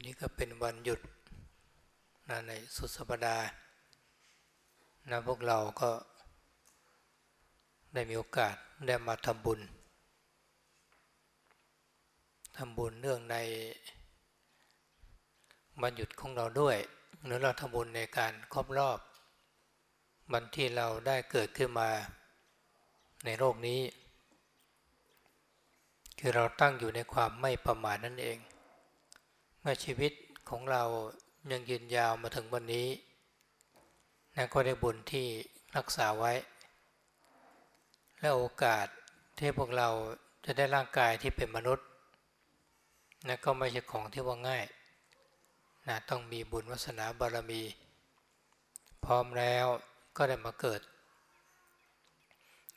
วันนี้ก็เป็นวันหยุดนะในสุดสัปดาห์นะพวกเราก็ได้มีโอกาสได้มาทำบุญทำบุญเรื่องในวันหยุดของเราด้วยหรือเราทำบุญในการครอบรอบวันที่เราได้เกิดขึ้นมาในโลกนี้ คือเราตั้งอยู่ในความไม่ประมาทนั่นเอง เมื่อชีวิตของเรายังยืนยาวมาถึงวันนี้นั่นก็ได้บุญที่รักษาไว้ และโอกาสที่พวกเราจะได้ร่างกายที่เป็นมนุษย์นั่นก็ไม่ใช่ของที่ว่าง่ายนะต้องมีบุญวาสนาบารมี พร้อมแล้วก็ได้มาเกิด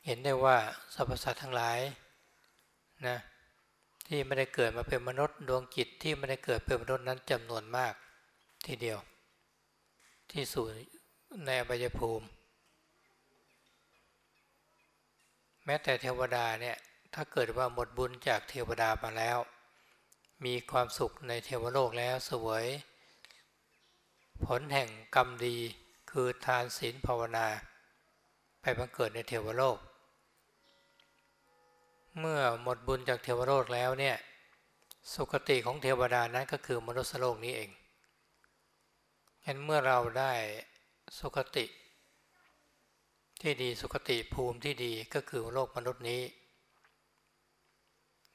เห็นได้ว่าสรรพสัตว์ทั้งหลายนะ ที่ไม่ได้เกิดมาเป็นมนุษย์ดวงจิตที่ไม่ได้เกิดเป็นมนุษย์นั้นจำนวนมากทีเดียว ที่สู่ในอบายภูมิ แม้แต่เทวดาเนี่ยถ้าเกิดว่าหมดบุญจากเทวดามาแล้ว มีความสุขในเทวโลกแล้วสวย ผลแห่งกรรมดีคือทานศีลภาวนา ไปบังเกิดในเทวโลก เมื่อหมดบุญจากเทวโลกแล้วเนี่ยสุคติของเทวดานั้นก็คือมนุษย์โลกนี้เองฉะนั้นเมื่อเราได้สุคติ ที่ดีสุคติภูมิที่ดีก็คือโลกมนุษย์นี้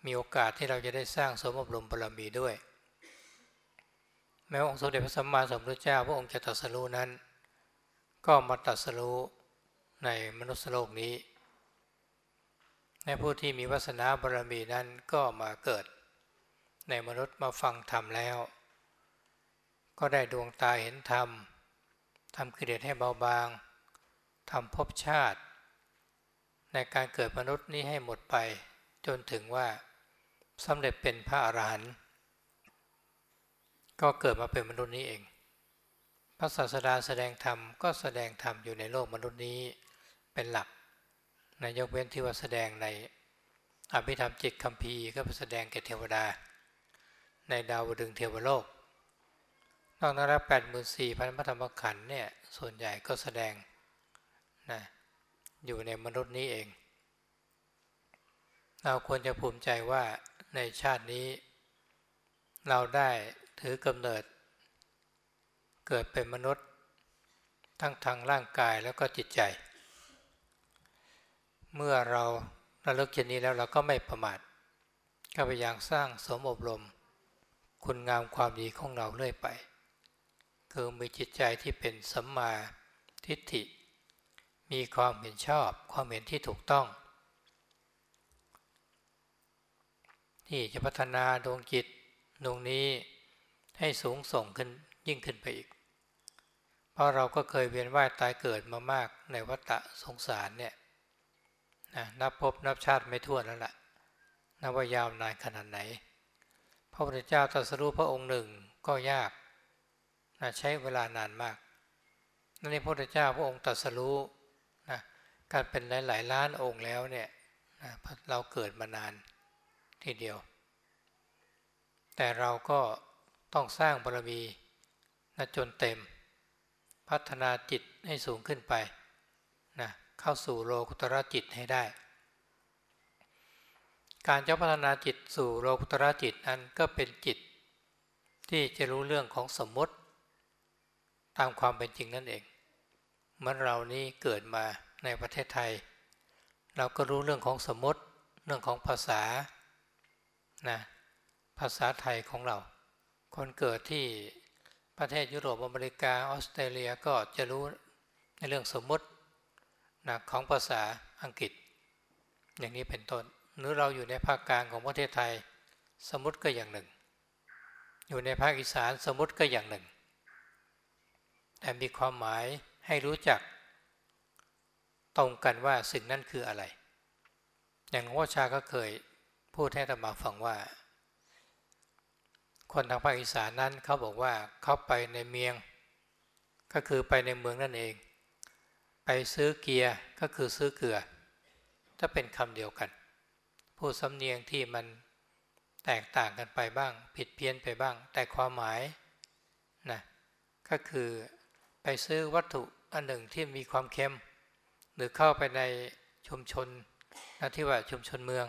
มีโอกาสที่เราจะได้สร้างสมบรมบารมีด้วย แม้องค์สมเด็จพระสัมมาสัมพุทธเจ้าพระองค์จะตรัสรู้นั้น ก็มาตรัสรู้ในมนุษย์โลกนี้ ในผู้ที่มีวาสนาบารมีนั้นก็มาเกิด ในมนุษย์มาฟังธรรมแล้ว ก็ได้ดวงตาเห็นธรรมทำกิเลสให้เบาบางทำภพชาติ ในการเกิดมนุษย์นี้ให้หมดไป จนถึงว่าสำเร็จเป็นพระอรหันต์ก็เกิดมาเป็นมนุษย์นี้เอง พระศาสดาแสดงธรรมก็แสดงธรรมอยู่ในโลกมนุษย์นี้เป็นหลัก ในยกเว้นที่ว่าแสดงในอภิธรรมจิตคัมภีร์ก็แสดงแก่เทวดา ในดาวดึงเทวโลก นอกนั้นแปดหมื่นสี่พันพระธรรมขันธ์เนี่ยส่วนใหญ่ก็แสดงนะอยู่ในมนุษย์นี้เอง เราควรจะภูมิใจว่าในชาตินี้ เราได้ถือกำเนิด เกิดเป็นมนุษย์ ทั้งทางร่างกายแล้วก็จิตใจ เมื่อเราระลึกเช่นนี้แล้วเราก็ไม่ประมาทก็พยายามสร้างสมอบรม คุณงามความดีของเราเรื่อยไป คือมีจิตใจที่เป็นสัมมาทิฏฐิ มีความเห็นชอบ ความเห็นที่ถูกต้อง ที่จะพัฒนาดวงจิตดวงนี้ให้สูงส่งขึ้นยิ่งขึ้นไปอีก เพราะเราก็เคยเวียนว่ายตายเกิดมามากในวัฏสงสารเนี่ย นะนับพบนับชาติไม่ทั่วแล้วละ่ะนับว่ายาวนานขนาดไหน พระพุทธเจ้าตรัสรู้พระองค์หนึ่งก็ยากนะใช้เวลานานมากนั่นนี่พระพุทธเจ้าพระองค์ตรัสรู้นะการเป็นหลายๆล้านองค์แล้วเนี่ยนะเราเกิดมานานทีเดียว แต่เราก็ต้องสร้างบารมีนะจนเต็ม พัฒนาจิตให้สูงขึ้นไปนะ เข้าสู่โลกุตระจิตให้ได้ การจะพัฒนาจิตสู่โลกุตระจิตนั้นก็เป็นจิต ที่จะรู้เรื่องของสมมติ ตามความเป็นจริงนั่นเองเมื่อเรานี้เกิดมาในประเทศไทย เราก็รู้เรื่องของสมมติเรื่องของภาษานะภาษาไทยของเรา คนเกิดที่ประเทศยุโรปอเมริกาออสเตรเลียก็จะรู้ในเรื่องสมมติ นะของภาษาอังกฤษ อย่างนี้เป็นต้น หรือเราอยู่ในภาคกลางของประเทศไทย สมมติก็อย่างหนึ่ง อยู่ในภาคอีสานสมมติก็อย่างหนึ่ง แต่มีความหมายให้รู้จัก ตรงกันว่าสิ่งนั้นคืออะไร อย่างหลวงพ่อชาก็เคยพูดให้ธรรมาฟังว่า คนทางภาคอีสานนั้นเขาบอกว่าเขาไปในเมียง ก็คือไปในเมืองนั่นเอง ไปซื้อเกียร์ก็คือซื้อเกลือถ้าเป็นคำเดียวกันพูดสำเนียงที่มันแตกต่างกันไปบ้าง ผิดเพี้ยนไปบ้าง แต่ความหมายนะก็คือไปซื้อวัตถุอันหนึ่งที่มีความเค็ม หรือเข้าไปในชุมชนนะที่ว่าชุมชนเมือง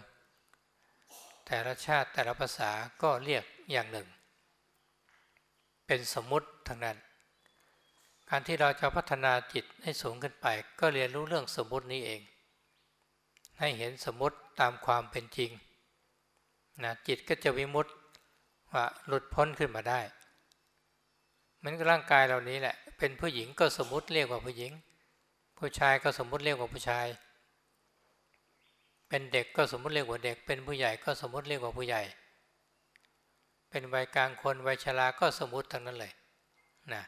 แต่ละชาติแต่ละภาษาก็เรียกอย่างหนึ่ง เป็นสมมติทั้งนั้น การที่เราจะพัฒนาจิตให้สูงขึ้นไป ก็เรียนรู้เรื่องสมมตินี้เอง ให้เห็นสมมติตามความเป็นจริงนะจิตก็จะวิมุตต์ว่าหลุดพ้นขึ้นมาได้มันก็ร่างกายเหล่านี้แหละ เป็นผู้หญิงก็สมมติเรียกว่าผู้หญิง ผู้ชายก็สมมติเรียกว่าผู้ชาย เป็นเด็กก็สมมติเรียกว่าเด็ก เป็นผู้ใหญ่ก็สมมติเรียกว่าผู้ใหญ่ เป็นวัยกลางคนวัยชราก็สมมติทั้งนั้นเลยนะ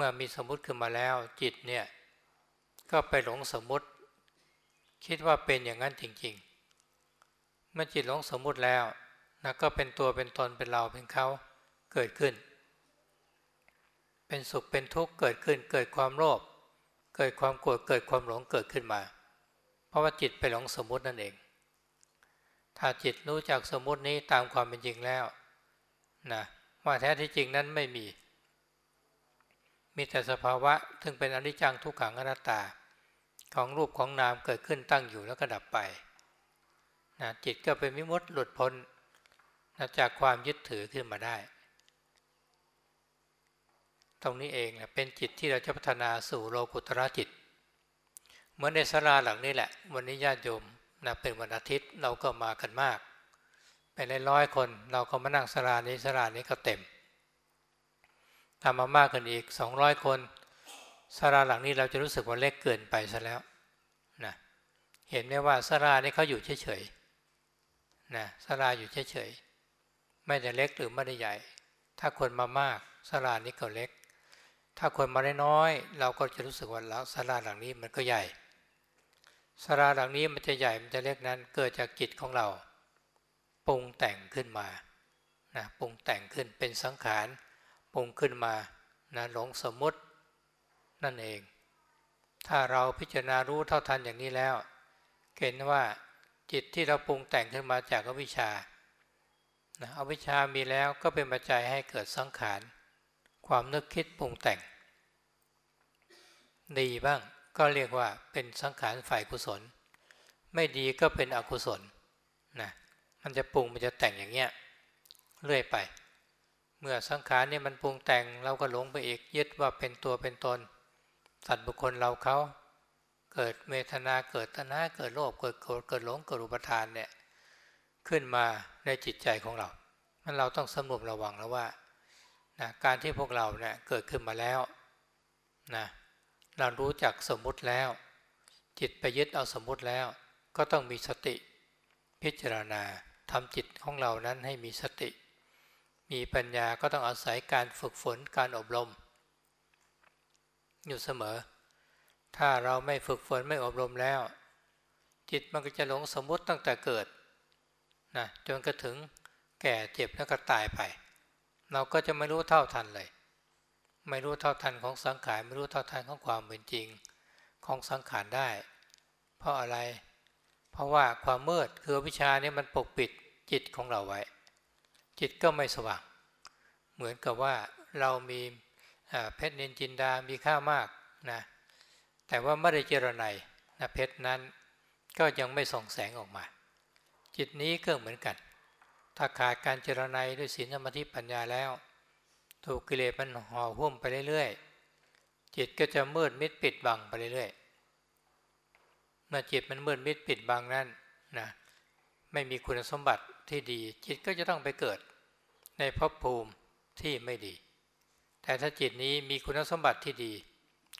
เมื่อมีสมมติขึ้นมาแล้วจิตเนี่ยก็ไปหลงสมมติ คิดว่าเป็นอย่างนั้นจริง ๆ เมื่อจิตหลงสมมติแล้วนะก็เป็นตัวเป็นตนเป็นเราเป็นเขาเกิดขึ้น เป็นสุขเป็นทุกข์เกิดขึ้น เกิดความโลภเกิดความโกรธเกิดความหลงเกิดขึ้นมา เพราะว่าจิตไปหลงสมมตินั่นเอง ถ้าจิตรู้จักสมมตินี้ตามความเป็นจริงแล้วนะว่าแท้ที่จริงนั้นไม่มี มีแต่สภาวะซึ่งเป็นอนิจจังทุกขังอนัตตา ของรูปของนามเกิดขึ้นตั้งอยู่แล้วก็ดับไปนะจิตก็เป็นมิมุติหลุดพ้นจากความยึดถือขึ้นมาได้ ตรงนี้เองเป็นจิตที่เราจะพัฒนาสู่โลกุตระจิต เหมือนในสลาหลังนี้แหละ วันนี้ญาติโยมนะเป็นวันอาทิตย์เราก็มากันมาก เป็นร้อยคนเราก็มานั่งสลานี้สลานี้ก็เต็ม ทำมามากกันอีกสองร้อยคนสลาหลังนี้เราจะรู้สึกว่าเล็กเกินไปซะแล้วนะเห็นไหมว่าสลานี้เขาอยู่เฉยๆนะสลาอยู่เฉยๆไม่ได้เล็กหรือไม่ได้ใหญ่ ถ้าคนมามากสลานี้ก็เล็ก ถ้าคนมาได้น้อยเราก็จะรู้สึกว่าศาลาหลังนี้มันก็ใหญ่ศาลาหลังนี้มันจะใหญ่มันจะเล็กนั้นเกิดจากจิตของเราปรุงแต่งขึ้นมานะปรุงแต่งขึ้นเป็นสังขาร รุงขึ้นมานะหลงสมมตินั่นเอง ถ้าเราพิจารณารู้เท่าทันอย่างนี้แล้ว เห็นว่าจิตที่เราปรุงแต่งขึ้นมาจากอวิชชานะอวิชชามีแล้วก็เป็นปัจจัยให้เกิดสังขาร ความนึกคิดปรุงแต่ง ดีบ้างก็เรียกว่าเป็นสังขารฝ่ายกุศล ไม่ดีก็เป็นอกุศลนะมันจะปรุงมันจะแต่งอย่างเงี้ยเรื่อยไป เมื่อสังขารเนี่ยมันปรุงแต่งเราก็หลงไปอีกยึดว่าเป็นตัวเป็นตน สัตว์บุคคลเราเขาเกิดเมตนาเกิดตนาเกิดโลภเกิดโกรธเกิดหลงเกิดอุปทานเนี่ยขึ้นมาในจิตใจของเรามันเราต้องสำรวมระวังแล้วว่านะการที่พวกเราเนี่ยเกิดขึ้นมาแล้วนะเรารู้จักสมมุติแล้ว จิตไปยึดเอาสมมุติแล้ว ก็ต้องมีสติ พิจารณาทำจิตของเรานั้นให้มีสติ มีปัญญาก็ต้องอาศัยการฝึกฝนการอบรม อยู่เสมอ ถ้าเราไม่ฝึกฝนไม่อบรมแล้ว จิตมันก็จะหลงสมมติตั้งแต่เกิดนะจนกระถึงแก่เจ็บแล้วก็ตายไป เราก็จะไม่รู้เท่าทันเลย ไม่รู้เท่าทันของสังขารไม่รู้เท่าทันของความเป็นจริงของสังขารได้ เพราะอะไร เพราะว่าความมืดคือวิชานี่มันปกปิดจิตของเราไว้ จิตก็ไม่สว่าง เหมือนกับว่าเรามีเพชรเนนจินดา มีค่ามากนะแต่ว่าไม่ได้เจรไนนะเพชรนั้นก็ยังไม่ส่องแสงออกมา จิตนี้ก็เหมือนกัน ถ้าขาดการเจรไนด้วยศีลสมาธิปัญญาแล้ว ถูกกิเลสมันห่อหุ้มไปเรื่อยๆ จิตก็จะมืดมิดปิดบังไปเรื่อยๆเมื่อจิตมันมืดมิดปิดบังนั้นนะไม่มีคุณสมบัติที่ดี จิตก็จะต้องไปเกิดในภพภูมิ ที่ไม่ดี แต่ถ้าจิตนี้มีคุณสมบัติที่ดี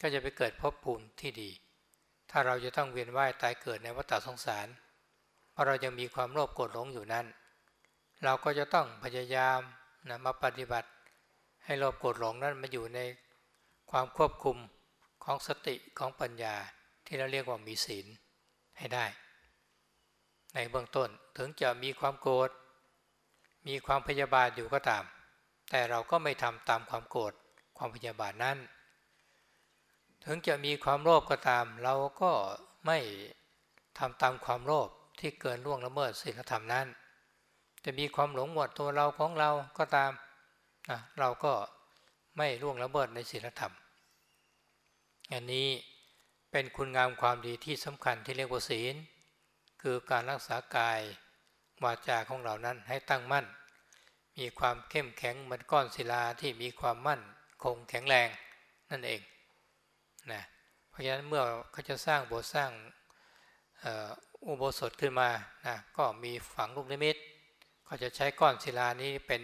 ก็จะไปเกิดภพภูมิที่ดี ถ้าเราจะต้องเวียนว่ายตายเกิดในวัฏสงสาร เพราะเรายังมีความโลภโกรธหลงอยู่นั้น เราก็จะต้องพยายามนะมาปฏิบัติ ให้เราโกรธหลงนั้นมาอยู่ในความควบคุมของสติของปัญญาที่เราเรียกว่ามีศีลให้ได้ ในเบื้องต้นถึงจะมีความโกรธมีความพยาบาทอยู่ก็ตาม แต่เราก็ไม่ทำตามความโกรธความพยาบาทนั้น ถึงจะมีความโลภก็ตาม เราก็ไม่ทำตามความโลภที่เกินล่วงละเมิดศีลธรรมนั้น จะมีความหลงหมดตัวเราของเราก็ตามนะเราก็ไม่ล่วงละเมิดในศีลธรรม อันนี้เป็นคุณงามความดีที่สำคัญที่เรียกว่าศีล คือการรักษากายวาจาของเรานั้นให้ตั้งมั่น มีความเข้มแข็งเหมือนก้อนศิลาที่มีความมั่นคงแข็งแรงนั่นเองนะเพราะฉะนั้นเมื่อเขาจะสร้างโบสถ์สร้างอุโบสถขึ้นมานะก็มีฝังลูกนิมิตก็จะใช้ก้อนศิลานี้เป็น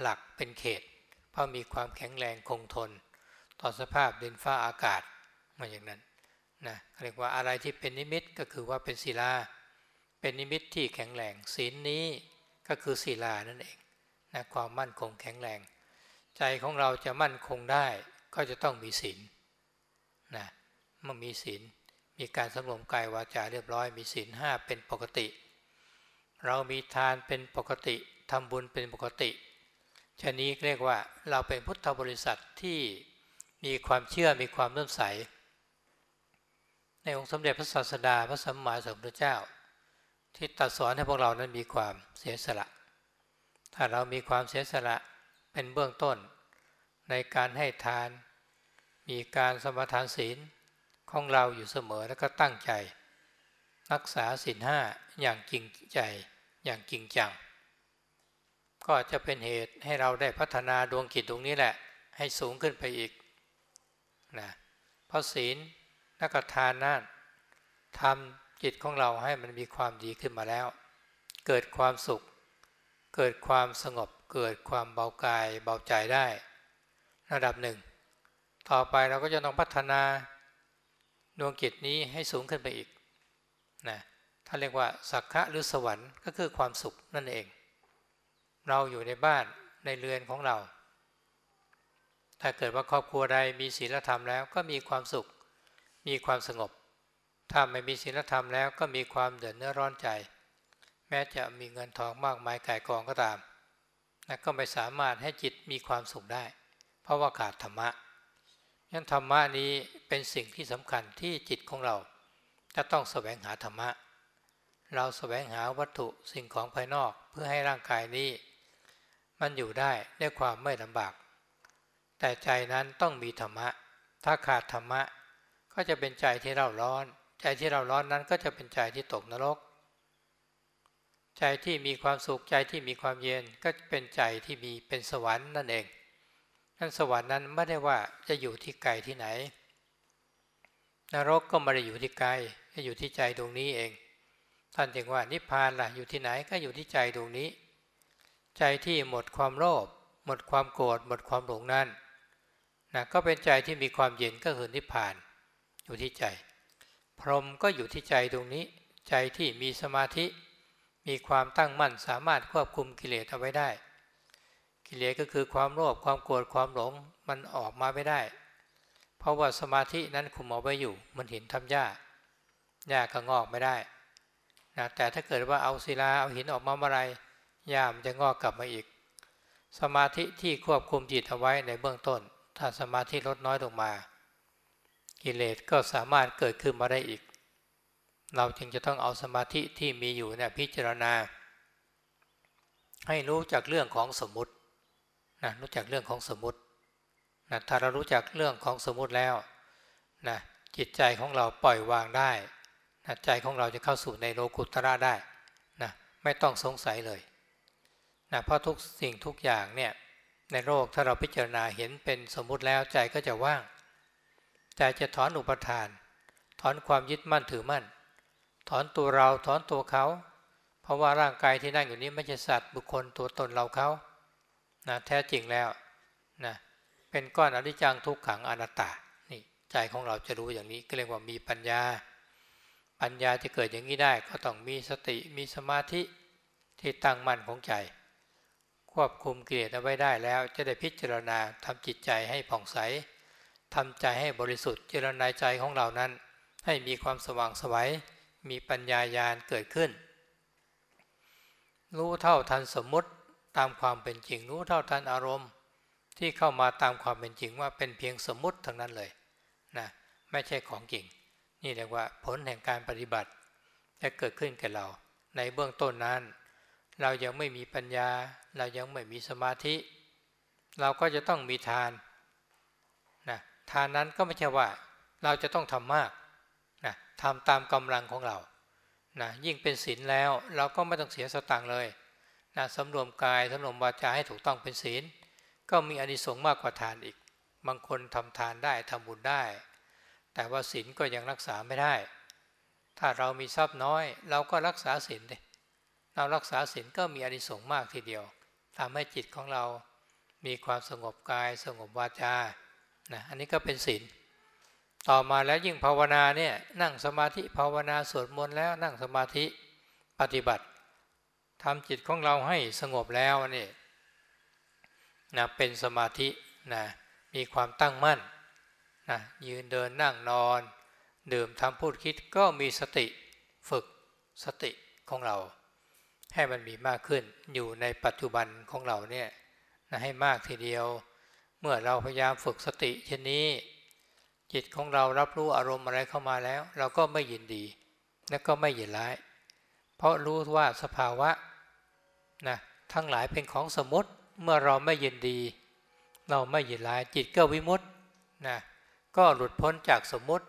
หลักเป็นเขต เพราะมีความแข็งแรงคงทน ต่อสภาพดินฟ้าอากาศมาอย่างนั้นนะเรียกว่าอะไรที่เป็นนิมิตก็คือว่าเป็นศิลา เป็นนิมิตที่แข็งแรงศีลนี้ก็คือศิลานั่นเอง นะความมั่นคงแข็งแรง ใจของเราจะมั่นคงได้ก็จะต้องมีศีลนะเมื่อมีศีลมีการสำรวมกายวาจาเรียบร้อย มีศีลห้าเป็นปกติ เรามีทานเป็นปกติทำบุญเป็นปกติชนี้เรียกว่าเราเป็นพุทธบริษัทที่มีความเชื่อมีความเลื่อมใส ในองค์สมเด็จพระศาสดาพระสัมมาสัมพุทธเจ้า ที่ตรัสสอนให้พวกเรานั้นมีความเสียสละ ถ้าเรามีความเสียสละเป็นเบื้องต้น ในการให้ทาน มีการสมทานศีลของเราอยู่เสมอแล้วก็ตั้งใจ รักษาศีลห้าอย่างจริงใจอย่างจริงจัง ก็จะเป็นเหตุให้เราได้พัฒนาดวงกิจตรงนี้แหละ ให้สูงขึ้นไปอีกนะเพราะศีลนักทานนั่นทำจิตของเราให้มันมีความดีขึ้นมาแล้ว เกิดความสุข เกิดความสงบเกิดความเบากายเบาใจได้ระดับหนึ่ง ต่อไปเราก็จะต้องพัฒนาดวงจิตนี้ให้สูงขึ้นไปอีกนะถ้าเรียกว่าสักขะหรือสวรรค์ก็คือความสุขนั่นเอง เราอยู่ในบ้านในเรือนของเรา ถ้าเกิดว่าครอบครัวใดมีศีลธรรมแล้วก็มีความสุข มีความสงบ ถ้าไม่มีศีลธรรมแล้วก็มีความเดือดเนื้อร้อนใจ แม้จะมีเงินทองมากมายก่ายกองก็ตามนะก็ไม่สามารถให้จิตมีความสุขได้ เพราะว่าขาดธรรมะยันธรรมะนี้เป็นสิ่งที่สำคัญที่จิตของเรา จะต้องแสวงหาธรรมะ เราแสวงหาวัตถุสิ่งของภายนอกเพื่อให้ร่างกายนี้ มันอยู่ได้ด้วยความไม่ลำบาก แต่ใจนั้นต้องมีธรรมะ ถ้าขาดธรรมะ ก็จะเป็นใจที่เราร้อน ใจที่เราร้อนนั้นก็จะเป็นใจที่ตกนรก ใจที่มีความสุขใจที่มีความเย็นก็เป็นใจที่มีเป็นสวรรค์นั่นเองนั่นสวรรค์นั้นไม่ได้ว่าจะอยู่ที่ไกลที่ไหน นรกก็ไม่ได้อยู่ที่ไกลจะอยู่ที่ใจตรงนี้เอง ท่านจึงว่านิพพานล่ะอยู่ที่ไหนก็อยู่ที่ใจตรงนี้ ใจที่หมดความโลภหมดความโกรธหมดความหลงนั่นนะก็เป็นใจที่มีความเย็นก็คือนิพพานอยู่ที่ใจ พรหมก็อยู่ที่ใจตรงนี้ ใจที่มีสมาธิ มีความตั้งมั่นสามารถควบคุมกิเลสเอาไว้ได้ กิเลสก็คือความโลภความโกรธความหลงมันออกมาไม่ได้ เพราะว่าสมาธินั้นคุมเอาไว้อยู่ มันเห็นทำยากหญ้าก็งอกไม่ได้นะแต่ถ้าเกิดว่าเอาศิลาเอาหินออกมาเมื่อไรหญ้ามันจะงอกกลับมาอีก สมาธิที่ควบคุมจิตเอาไว้ในเบื้องต้น ถ้าสมาธิลดน้อยลงมา กิเลสก็สามารถเกิดขึ้นมาได้อีก เราจึงจะต้องเอาสมาธิที่มีอยู่เนี่ยพิจารณา ให้รู้จากเรื่องของสมมตินะรู้จักเรื่องของสมมตินะถ้าเรารู้จักเรื่องของสมมติแล้วนะจิตใจของเราปล่อยวางได้นะใจของเราจะเข้าสู่ในโลกุตระได้นะไม่ต้องสงสัยเลยนะเพราะทุกสิ่งทุกอย่างเนี่ยในโลกถ้าเราพิจารณาเห็นเป็นสมมุติแล้วใจก็จะว่าง ใจจะถอนอุปทาน ถอนความยึดมั่นถือมั่น ถอนตัวเราถอนตัวเขา เพราะว่าร่างกายที่นั่งอยู่นี้ไม่ใช่สัตว์บุคคลตัวตนเราเขานะแท้จริงแล้วนะเป็นก้อนอนิจจังทุกขังอนัตตานี่ใจของเราจะรู้อย่างนี้ก็เรียกว่ามีปัญญา ปัญญาจะเกิดอย่างนี้ได้ก็ต้องมีสติมีสมาธิที่ตั้งมั่นของใจ ควบคุมกิเลสเอาไว้ได้แล้ว จะได้พิจารณาทำจิตใจให้ผ่องใสทำใจให้บริสุทธิ์เจริญในใจของเรานั้น ให้มีความสว่างสวัย มีปัญญายาณเกิดขึ้น รู้เท่าทันสมมุติตามความเป็นจริง รู้เท่าทันอารมณ์ ที่เข้ามาตามความเป็นจริงว่าเป็นเพียงสมมุติทั้งนั้นเลยนะไม่ใช่ของจริง นี่เรียกว่าผลแห่งการปฏิบัติจะเกิดขึ้นแก่เรา ในเบื้องต้นนั้น เรายังไม่มีปัญญา เรายังไม่มีสมาธิ เราก็จะต้องมีทานนะทานนั้นก็ไม่ใช่ว่า เราจะต้องทำมาก ทำตามกำลังของเรานะยิ่งเป็นศีลแล้วเราก็ไม่ต้องเสียสตังค์เลยนะสำรวมกายสำรวมวาจาให้ถูกต้องเป็นศีล ก็มีอานิสงส์มากกว่าทานอีก บางคนทำทานได้ทำบุญได้ แต่ว่าศีลก็ยังรักษาไม่ได้ ถ้าเรามีทรัพย์น้อย เราก็รักษาศีลดิเรารักษาศีลก็มีอานิสงส์มากทีเดียวทำให้จิตของเรามีความสงบกายสงบวาจานะอันนี้ก็เป็นศีล ต่อมาแล้วยิ่งภาวนาเนี่ยนั่งสมาธิภาวนาสวดมนต์แล้วนั่งสมาธิปฏิบัติทำจิตของเราให้สงบแล้วนี่นะเป็นสมาธินะมีความตั้งมั่นนะยืนเดินนั่งนอน ดื่มทำพูดคิดก็มีสติฝึกสติของเรา ให้มันมีมากขึ้นอยู่ในปัจจุบันของเราเนี่ยนะให้มากทีเดียว เมื่อเราพยายามฝึกสติเช่นนี้ จิตของเรารับรู้อารมณ์อะไรเข้ามาแล้ว เราก็ไม่ยินดี และก็ไม่ยินร้าย เพราะรู้ว่าสภาวะนะทั้งหลายเป็นของสมมติเมื่อเราไม่ยินดี เราไม่ยินร้าย จิตก็วิมุตต์นะก็หลุดพ้นจากสมมติ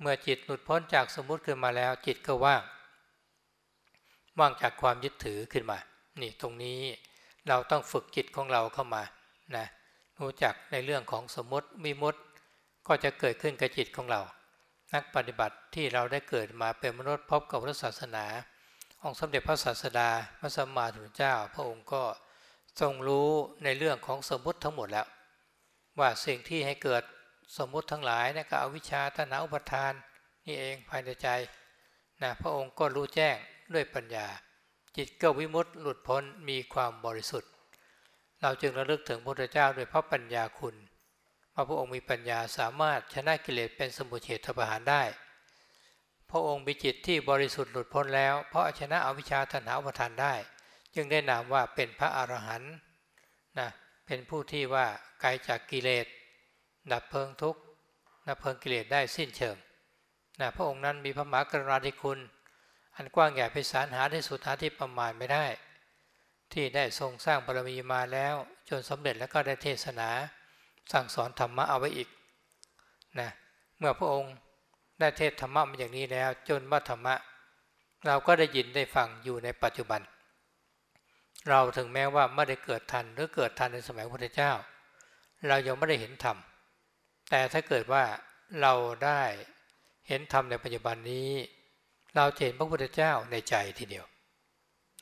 เมื่อจิตหลุดพ้นจากสมมติขึ้นมาแล้ว จิตก็ว่างว่างจากความยึดถือขึ้นมา นี่ตรงนี้เราต้องฝึกจิตของเราเข้ามานะรู้จักในเรื่องของสมมติวิมุตต์ ก็จะเกิดขึ้นกับจิตของเรา นักปฏิบัติที่เราได้เกิดมาเป็นมนุษย์พบกับพระศาสนา องค์สมเด็จพระศาสดาพระสัมมาสัมพุทธเจ้า พระองค์ก็ทรงรู้ในเรื่องของสมมุติทั้งหมดแล้ว ว่าสิ่งที่ให้เกิดสมมุติทั้งหลายนะก็อวิชชาตนาอุปทานนี่เองภายในใจนะพระองค์ก็รู้แจ้งด้วยปัญญา จิตก็วิมุตติหลุดพ้นมีความบริสุทธิ์ เราจึงระลึกถึงพระพุทธเจ้าด้วยพระปัญญาคุณ ราะพระองค์มีปัญญาสามารถชนะกิเลสเป็นสมุทเฉทประหารได้ พระองค์มีจิตที่บริสุทธิ์หลุดพ้นแล้ว เพราะชนะอวิชชาตัณหาอุปทานได้ จึงได้นามว่าเป็นพระอรหันต์นะเป็นผู้ที่ว่าไกลจากกิเลสดับเพลิงทุกข์ดับเพลิงกิเลสได้สิ้นเชิงนะพระองค์นั้นมีพระมหากรุณาธิคุณ อันกว้างใหญ่ไพศาลหาที่สุดหาที่ประมาณไม่ได้ ที่ได้ทรงสร้างบารมีมาแล้วจนสำเร็จแล้วก็ได้เทศนา สั่งสอนธรรมะเอาไว้อีกนะเมื่อพระองค์ได้เทศธรรมะมาอย่างนี้แล้ว จนว่าธรรมะ เราก็ได้ยินได้ฟังอยู่ในปัจจุบัน เราถึงแม้ว่าไม่ได้เกิดทันหรือเกิดทันในสมัยพระพุทธเจ้า เรายังไม่ได้เห็นธรรมแต่ถ้าเกิดว่าเราได้เห็นธรรมในปัจจุบันนี้ เราเห็นพระพุทธเจ้าในใจทีเดียว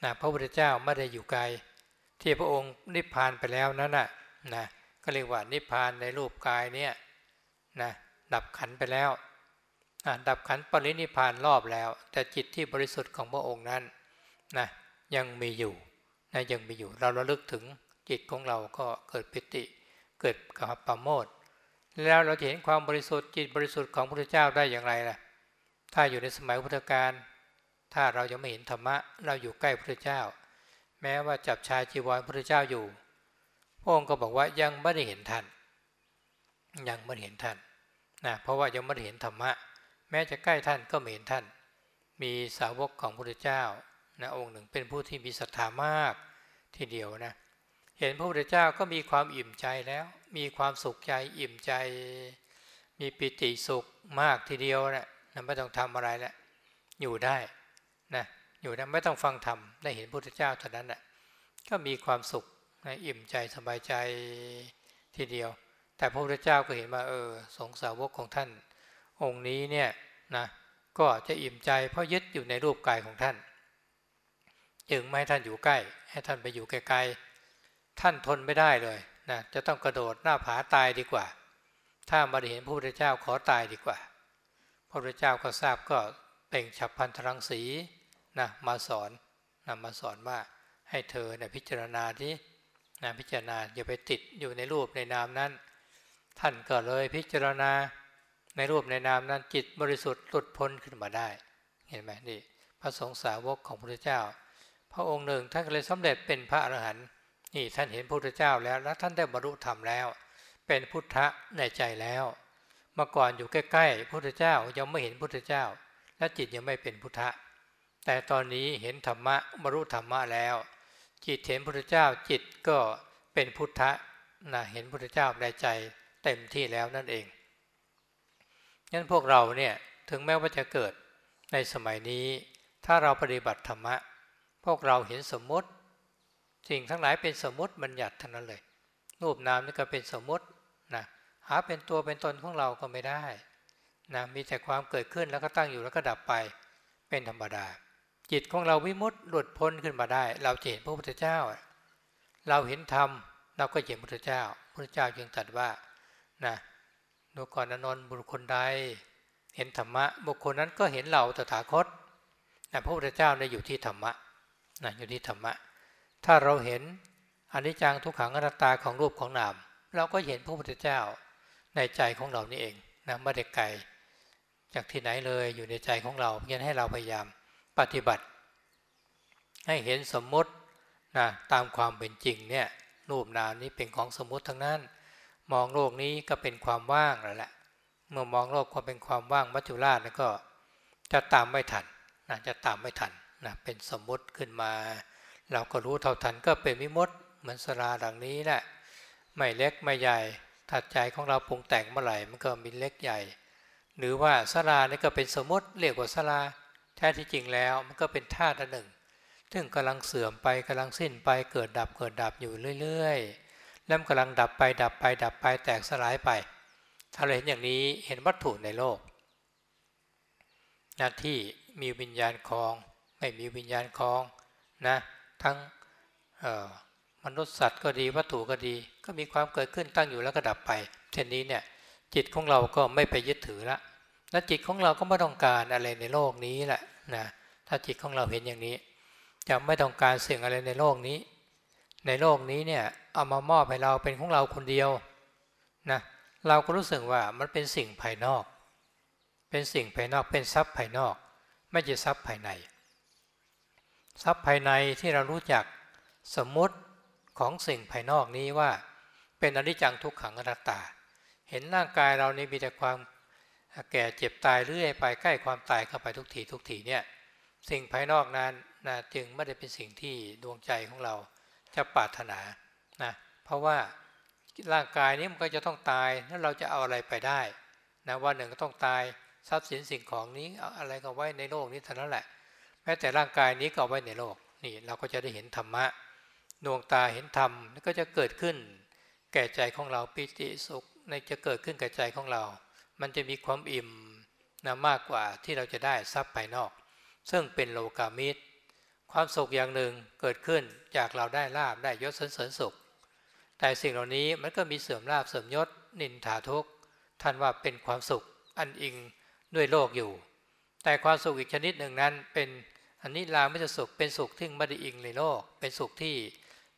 นะพระพุทธเจ้าไม่ได้อยู่ไกล ที่พระองค์นิพพานไปแล้วนั่นน่ะนะ ก็เรียกว่านิพพานในรูปกายเนี่ยนะดับขันไปแล้วดับขันปรินิพพานรอบแล้ว แต่จิตที่บริสุทธิ์ของพระองค์นั้นนะยังมีอยู่นะยังมีอยู่ เราระลึกถึงจิตของเราก็เกิดปิติ เกิดกับปรโมทแล้วเราจะเห็นความบริสุทธิ์จิตบริสุทธิ์ของพระพุทธเจ้าได้อย่างไรล่ะถ้าอยู่ในสมัยพุทธกาลถ้าเรายังไม่เห็นธรรมะเราอยู่ใกล้พระพุทธเจ้า แม้ว่าจับชายจีวรพระพุทธเจ้าอยู่ ระองค์ก็บอกว่ายังไม่ได้เห็นท่าน ยังไม่เห็นท่านนะเพราะว่ายังไม่ได้เห็นธรรมะ แม้จะใกล้ท่านก็ไม่เห็นท่าน มีสาวกของพระพุทธเจ้านะองค์หนึ่งเป็นผู้ที่มีศรัทธามากทีเดียวนะเห็นพระพุทธเจ้าก็มีความอิ่มใจแล้ว มีความสุขใจอิ่มใจ มีปิติสุขมากทีเดียวนะนะไม่ต้องทำอะไรแล้วอยู่ได้นะอยู่ได้ไม่ต้องฟังธรรมได้เห็นพระพุทธเจ้าเท่านั้นนะก็มีความสุข นะอิ่มใจสบายใจทีเดียว แต่พระพุทธเจ้าก็เห็นว่าเออสงสาวกของท่าน องค์นี้เนี่ยนะก็จะอิ่มใจเพราะยึดอยู่ในรูปกายของท่าน จึงไม่ให้ท่านอยู่ใกล้ ให้ท่านไปอยู่ไกลๆท่านทนไม่ได้เลยนะจะต้องกระโดดหน้าผาตายดีกว่า ถ้ามาเห็นพระพุทธเจ้าขอตายดีกว่า พระพุทธเจ้าก็ทราบก็เป่งฉับพันธรังสีนะมาสอนนะมาสอนว่าให้เธอเนี่ยพิจารณาที่ นะพิจารณาอย่าไปติดอยู่ในรูปในนามนั้น ท่านก็เลยพิจารณาในรูปในนามนั้นจิตบริสุทธิ์หลุดพ้นขึ้นมาได้ เห็นไหมนี่พระสงฆ์สาวกของพระพุทธเจ้า พระองค์หนึ่งท่านเลยสำเร็จเป็นพระอรหันต์นี่ท่านเห็นพระพุทธเจ้าแล้วแล้วท่านได้บรรลุธรรมแล้ว เป็นพุทธะในใจแล้วเมื่อก่อนอยู่ใกล้ๆพระพุทธเจ้ายังไม่เห็นพระพุทธเจ้า และจิตยังไม่เป็นพุทธะแต่ตอนนี้เห็นธรรมะบรรลุธรรมะแล้ว จิตเห็นพระเจ้าจิตก็เป็นพุทธะนะเห็นพระเจ้าในใจเต็มที่แล้วนั่นเองงั้นพวกเราเนี่ยถึงแม้ว่าจะเกิดในสมัยนี้ ถ้าเราปฏิบัติธรรมะ พวกเราเห็นสมมติ สิ่งทั้งหลายเป็นสมมติบัญญัติทั้งนั้นเลยรูปนามนี่ก็เป็นสมมตินะหาเป็นตัวเป็นตนของเราก็ไม่ได้นะมีแต่ความเกิดขึ้นแล้วก็ตั้งอยู่แล้วก็ดับไปเป็นธรรมดา จิตของเราวิมุตต์หลุดพ้นขึ้นมาได้ เราเห็นพระพุทธเจ้า เราเห็นธรรมเราก็เห็นพระพุทธเจ้าพระพุทธเจ้าจึงตรัสว่านะดูก่อนอนนบุคคลใดเห็นธรรมะ บุคคลนั้นก็เห็นเราตถาคตนะพระพุทธเจ้าเนี่ยอยู่ที่ธรรมะนะอยู่ที่ธรรมะ ถ้าเราเห็นอนิจจังทุกขังอนัตตาของรูปของนาม เราก็เห็นพระพุทธเจ้าในใจของเรานี่เองนะไม่ได้ไกลจากที่ไหนเลยอยู่ในใจของเราเพียงให้เราพยายาม ปฏิบัติ ให้เห็นสมมตินะตามความเป็นจริงเนี่ยรูปนามนี้เป็นของสมมติทั้งนั้น มองโลกนี้ก็เป็นความว่างแล้วแหละ เมื่อมองโลกความเป็นความว่างมัจจุราชก็จะตามไม่ทันนะจะตามไม่ทันนะเป็นสมมติขึ้นมา เราก็รู้เท่าทันก็เป็นมิมดเหมือนสราดังนี้แหละไม่เล็กไม่ใหญ่ถัดใจของเราปรุงแต่งเมื่อไหร่มันก็มีเล็กใหญ่ หรือว่าสรานี่ก็เป็นสมมติเรียกว่าสรา แท้ที่จริงแล้วมันก็เป็นธาตุหนึ่ง ซึ่งกำลังเสื่อมไปกำลังสิ้นไปเกิดดับเกิดดับอยู่เรื่อยๆแล้วกำลังดับไปดับไปดับไปแตกสลายไป ถ้าเราเห็นอย่างนี้เห็นวัตถุในโลก หน้าที่มีวิญญาณคลอง ไม่มีวิญญาณคลองนะทั้งมนุษย์สัตว์ก็ดีวัตถุก็ดี ก็มีความเกิดขึ้นตั้งอยู่แล้วก็ดับไปเช่นนี้เนี่ยจิตของเราก็ไม่ไปยึดถือละ และจิตของเราก็ไม่ต้องการอะไรในโลกนี้แหละนะถ้าจิตของเราเห็นอย่างนี้ จะไม่ต้องการสิ่งอะไรในโลกนี้ ในโลกนี้เนี่ยเอามามอบให้เราเป็นของเราคนเดียวนะเราก็รู้สึกว่ามันเป็นสิ่งภายนอก เป็นสิ่งภายนอกเป็นทรัพย์ภายนอก ไม่ใช่ทรัพย์ภายใน ทรัพย์ภายในที่เรารู้จักสมมติของสิ่งภายนอกนี้ว่า เป็นอนิจจังทุกขังอนัตตา เห็นร่างกายเรานี่มีแต่ความ แก่เจ็บตายเรื่อยไปใกล้ความตายเข้าไปทุกทีทุกทีเนี่ยสิ่งภายนอกนั้นนะจึงไม่ได้เป็นสิ่งที่ดวงใจของเราจะปรารถนานะเพราะว่าร่างกายนี้มันก็จะต้องตายแล้วเราจะเอาอะไรไปได้นะวันหนึ่งก็ต้องตายทรัพย์สินสิ่งของนี้เอาอะไรก็ไว้ในโลกนี้เท่านั้นแหละ แม้แต่ร่างกายนี้ก็ไว้ในโลกนี่เราก็จะได้เห็นธรรมะดวงตาเห็นธรรมแล้วก็จะเกิดขึ้น แก่ใจของเราปิติสุขในจะเกิดขึ้นแก่ใจของเรา มันจะมีความอิ่มนะมากกว่าที่เราจะได้ทรัพย์ภายนอก ซึ่งเป็นโลกามิตร ความสุขอย่างหนึ่งเกิดขึ้นจากเราได้ลาบได้ยศสรรเสริญสุข แต่สิ่งเหล่านี้มันก็มีเสื่อมลาบเสื่อมยศ นินทาทุกท่านว่าเป็นความสุขอันอิงด้วยโลกอยู่ แต่ความสุขอีกชนิดหนึ่งนั้นเป็นอันนี้ลาไม่จะสุขเป็นสุขที่ไม่ได้อิงในโลก เป็นสุขที่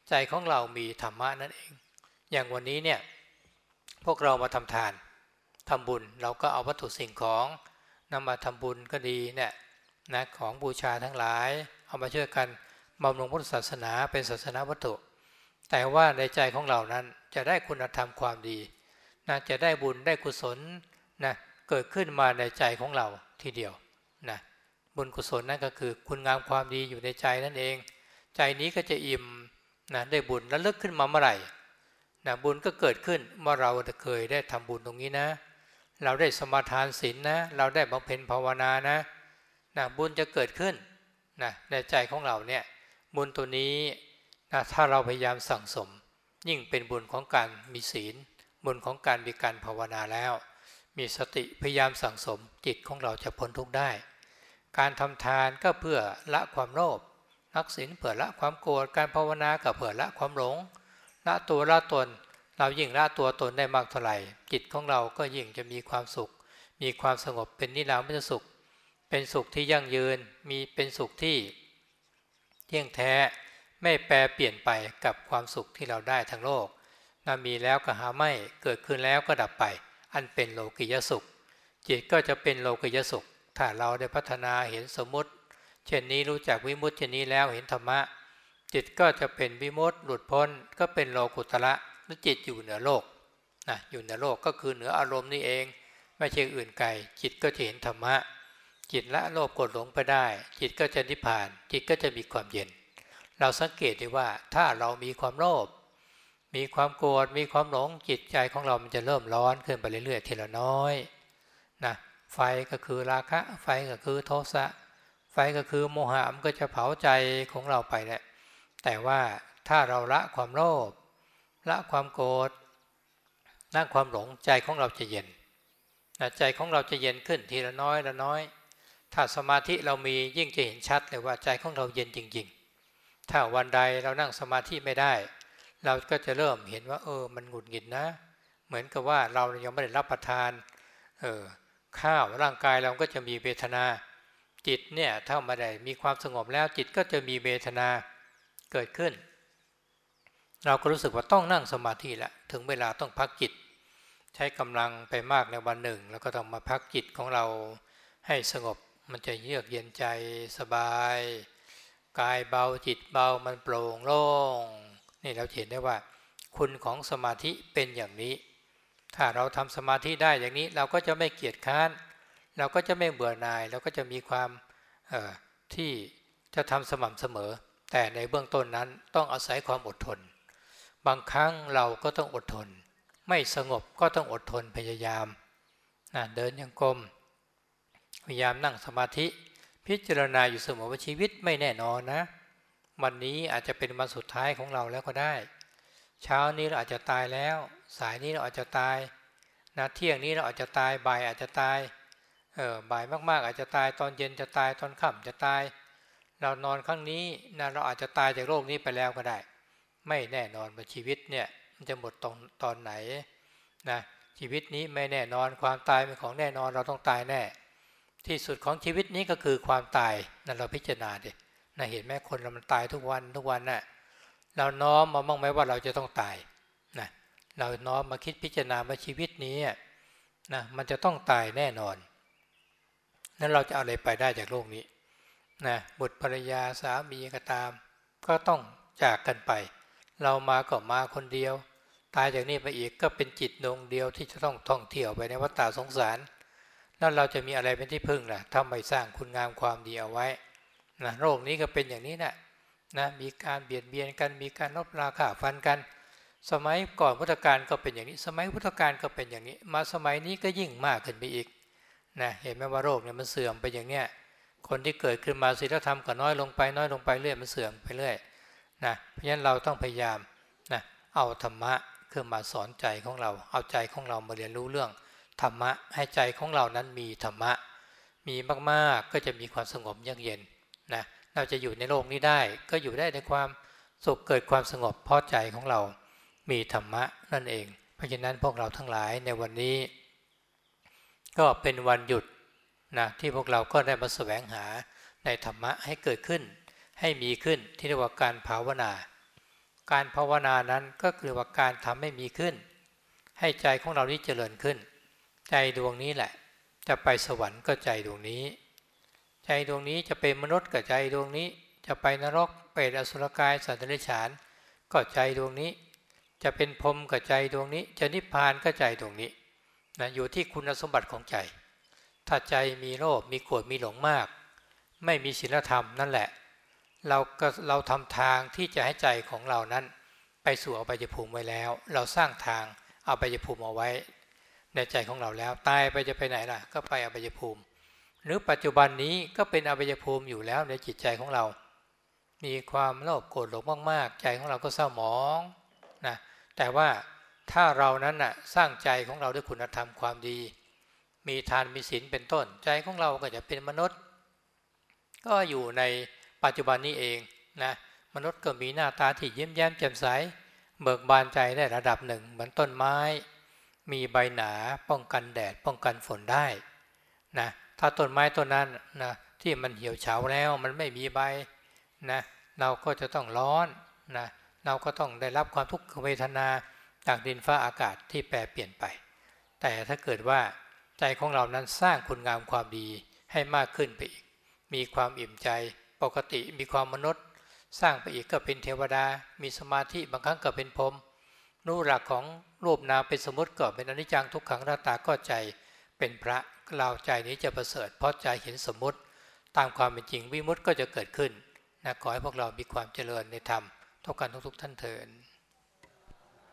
ใจของเรามีธรรมะนั่นเอง อย่างวันนี้เนี่ยพวกเรามาทำทาน ทำบุญ เราก็เอาวัตถุสิ่งของนำมาทำบุญก็ดีเนี่ยนะของบูชาทั้งหลาย เอามาช่วยกันบำรุงพุทธศาสนาเป็นศาสนาวัตถุ แต่ว่าในใจของเรานั้นจะได้คุณธรรมความดีนะจะได้บุญได้กุศลนะเกิดขึ้นมาในใจของเราทีเดียวนะบุญกุศลนั่นก็คือคุณงามความดีอยู่ในใจนั่นเอง ใจนี้ก็จะอิ่มนะได้บุญแล้วเลึกขึ้นมาเมื่อไหร่นะบุญก็เกิดขึ้นเมื่อเราเคยได้ทำบุญตรงนี้นะ เราได้สมาทานศีลนะเราได้บำเพ็ญภาวนานะนะบุญจะเกิดขึ้นนะในใจของเราเนี่ยบุญตัวนี้นะถ้าเราพยายามสั่งสม ยิ่งเป็นบุญของการมีศีล บุญของการมีการภาวนาแล้ว มีสติพยายามสั่งสมจิตของเราจะพ้นทุกข์ได้ การทำทานก็เพื่อละความโลภนักศีลเพื่อละความโกรธการภาวนาก็เพื่อละความหลงละตัวละตน เรายิ่งละตัวตนได้มากเท่าไหร่จิตของเราก็ยิ่งจะมีความสุข มีความสงบเป็นนิรามิตสุข เป็นสุขที่ยั่งยืนมีเป็นสุขที่เที่ยงแท้ไม่แปรเปลี่ยนไปกับความสุขที่เราได้ทั้งโลกนามีแล้วก็หาไม่เกิดขึ้นแล้วก็ดับไป อันเป็นโลกิยสุข จิตก็จะเป็นโลกิยสุข ถ้าเราได้พัฒนาเห็นสมมติ เช่นนี้รู้จักวิมุตติเช่นนี้แล้วเห็นธรรมะ จิตก็จะเป็นวิมุตติหลุดพ้นก็เป็นโลกุตระ หรือจิตอยู่เหนือโลกนะอยู่เหนือโลกก็คือเหนืออารมณ์นี่เอง ไม่ใช่อื่นไกลจิตก็จะเห็นธรรมะ จิตละโลภโกรธหลงไปได้ จิตก็จะนิพพาน จิตก็จะมีความเย็น เราสังเกตได้ว่าถ้าเรามีความโลภมีความโกรธมีความหลงจิตใจของเรามันจะเริ่มร้อนขึ้นไปเรื่อยๆทีละน้อยนะไฟก็คือราคะ ไฟก็คือโทสะไฟก็คือโมหะมันก็จะเผาใจของเราไปแหละแต่ว่าถ้าเราละความโลภ ละความโกรธละความหลงใจของเราจะเย็นนะใจของเราจะเย็นขึ้นทีละน้อยละน้อย ถ้าสมาธิเรามียิ่งจะเห็นชัดเลยว่าใจของเราเย็นจริง ๆ ถ้าวันใดเรานั่งสมาธิไม่ได้ เราก็จะเริ่มเห็นว่า เออ มันหงุดหงิดนะ เหมือนกับว่าเรายังไม่ได้รับประทาน เออข้าวร่างกายเราก็จะมีเวทนาจิตเนี่ยถ้ามาได้มีความสงบแล้วจิตก็จะมีเวทนาเกิดขึ้น เราก็รู้สึกว่าต้องนั่งสมาธิแหละถึงเวลาต้องพักจิต ใช้กำลังไปมากในวันหนึ่ง แล้วก็ต้องมาพักจิตของเราให้สงบมันจะเยือกเย็นใจสบาย กายเบาจิตเบามันโปร่งโล่งนี่เราเห็นได้ว่า คุณของสมาธิเป็นอย่างนี้ ถ้าเราทำสมาธิได้อย่างนี้เราก็จะไม่เกียจค้าน เราก็จะไม่เบื่อหน่าย เราก็จะมีความที่จะทำสม่ำเสมอ แต่ในเบื้องต้นนั้นต้องอาศัยความอดทน บางครั้งเราก็ต้องอดทน ไม่สงบก็ต้องอดทนพยายามนะเดินยังกลมพยายามนั่งสมาธิ พิจารณาอยู่เสมอว่าชีวิตไม่แน่นอนนะ วันนี้อาจจะเป็นวันสุดท้ายของเราแล้วก็ได้ เช้านี้เราอาจจะตายแล้ว สายนี้เราอาจจะตายนะเที่ยงนี้เราอาจจะตายบ่ายอาจจะตายเออบ่ายมากๆ อาจจะตายตอนเย็นจะตายตอนค่ำจะตาย เรานอนครั้งนี้นะเราอาจจะตายจากโลกนี้ไปแล้วก็ได้ ไม่แน่นอนว่าชีวิตเนี่ยมันจะหมดตรงตอนไหนนะชีวิตนี้ไม่แน่นอนความตายเป็นของแน่นอนเราต้องตายแน่ ที่สุดของชีวิตนี้ก็คือความตายนั่นเราพิจารณาดินะเห็นไหมคนเรามันตายทุกวันทุกวันนะ่ะเราน้อมมาบ้างไหมว่าเราจะต้องตายนะเราน้อมมาคิดพิจารณาว่าชีวิตนี้นะมันจะต้องตายแน่นอนนั้นเราจะเอาอะไรไปได้จากโลกนี้นะบุตรภรรยาสามีก็ตาม ก็ต้องจากกันไป เรามาก็มาคนเดียว ตายจากนี้ไปอีกก็เป็นจิตดวงเดียวที่จะต้องท่องเที่ยวไปในวัฏฏะสงสาร แล้วเราจะมีอะไรเป็นที่พึ่งล่ะถ้าไม่สร้างคุณงามความดีเอาไว้นะโรคนี้ก็เป็นอย่างนี้นะนะมีการเบียดเบียนกันมีการลบราคาฟันกัน สมัยก่อนพุทธกาลก็เป็นอย่างนี้ สมัยพุทธกาลก็เป็นอย่างนี้ มาสมัยนี้ก็ยิ่งมากขึ้นไปอีกนะเห็นไหมว่าโรคเนี่ยมันเสื่อมไปอย่างเนี้ยคนที่เกิดขึ้นมาศีลธรรมก็น้อยลงไปน้อยลงไปเรื่อยมันเสื่อมไปเรื่อย นะเพราะฉะนั้นเราต้องพยายามนะเอาธรรมะขึ้นมาสอนใจของเรา เอาใจของเรามาเรียนรู้เรื่องธรรมะให้ใจของเรานั้นมีธรรมะ มีมากๆก็จะมีความสงบเยือกเย็นนะเราจะอยู่ในโลกนี้ได้ ก็อยู่ได้ในความสุขเกิดความสงบเพราะใจของเรา มีธรรมะนั่นเอง เพราะฉะนั้นพวกเราทั้งหลายในวันนี้ ก็เป็นวันหยุดนะที่พวกเราก็ได้มาแสวงหาในธรรมะให้เกิดขึ้น ให้มีขึ้นที่เรียกว่าการภาวนา การภาวนานั้นก็คือว่าการทำให้มีขึ้น ให้ใจของเรานี้เจริญขึ้น ใจดวงนี้แหละ จะไปสวรรค์ก็ใจดวงนี้ ใจดวงนี้จะเป็นมนุษย์กับใจดวงนี้ จะไปนรกเปรตอสุรกายสัตว์เดรัจฉาน ก็ใจดวงนี้ จะเป็นพรมกับใจดวงนี้ จะนิพพานก็ใจดวงนี้นะอยู่ที่คุณสมบัติของใจ ถ้าใจมีโลภมีโกรธมีหลงมาก ไม่มีศีลธรรมนั่นแหละ เราก็เราทำทางที่จะให้ใจของเรานั้น ไปสู่อวัยภูมิไว้แล้ว เราสร้างทางเอาไปยภูมิเอาไว้ ในใจของเราแล้วตายไปจะไปไหนล่ะ ก็ไปอบายภูมิ หรือปัจจุบันนี้ก็เป็นอบายภูมิอยู่แล้วในจิตใจของเรา มีความโลภโกรธหลงมากๆ ใจของเราก็เศร้าหมองนะแต่ว่าถ้าเรานั้นน่ะสร้างใจของเราด้วยคุณธรรมความดี มีทานมีศีลเป็นต้น ใจของเราก็จะเป็นมนุษย์ ก็อยู่ใน ปัจจุบันนี้เองนะมนุษย์ก็มีหน้าตาที่ยิ้มแย้มแจ่มใส เบิกบานใจได้ระดับหนึ่ง เหมือนต้นไม้ มีใบหนาป้องกันแดดป้องกันฝนได้นะถ้าต้นไม้ต้นนั้นนะที่มันเหี่ยวเฉาแล้วมันไม่มีใบนะเราก็จะต้องร้อนนะเราก็ต้องได้รับความทุกขเวทนาจากดินฟ้าอากาศที่แปรเปลี่ยนไป แต่ถ้าเกิดว่าใจของเรานั้นสร้างคุณงามความดีให้มากขึ้นไปอีก มีความอิ่มใจ ปกติมีความมนุษย์ สร้างไปอีกก็เป็นเทวดา มีสมาธิบางครั้งก็เป็นพรมรู้หลักของรูปนามเป็นสมมติก็เป็นอนิจจังทุกขังราตาก็ใจเป็นพระเราใจนี้จะประเสริฐเพราะใจเห็นสมมติ ตามความเป็นจริงวิมุตติก็จะเกิดขึ้นนะขอให้พวกเรามีความเจริญในธรรมทุกกันทุกๆท่านเถิด